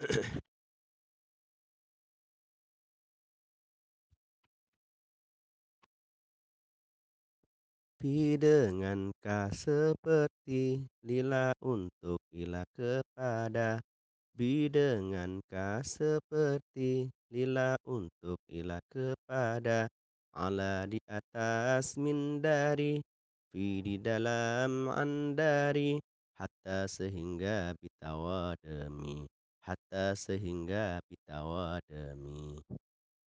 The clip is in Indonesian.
Pi dengan ka seperti, lila untuk ilah kepada. Bi dengan ka seperti, lila untuk ilah kepada. Ala di atas min dari, fi di dalam an dari. Hatta sehingga bitawadami, hatta sehingga bitawadami.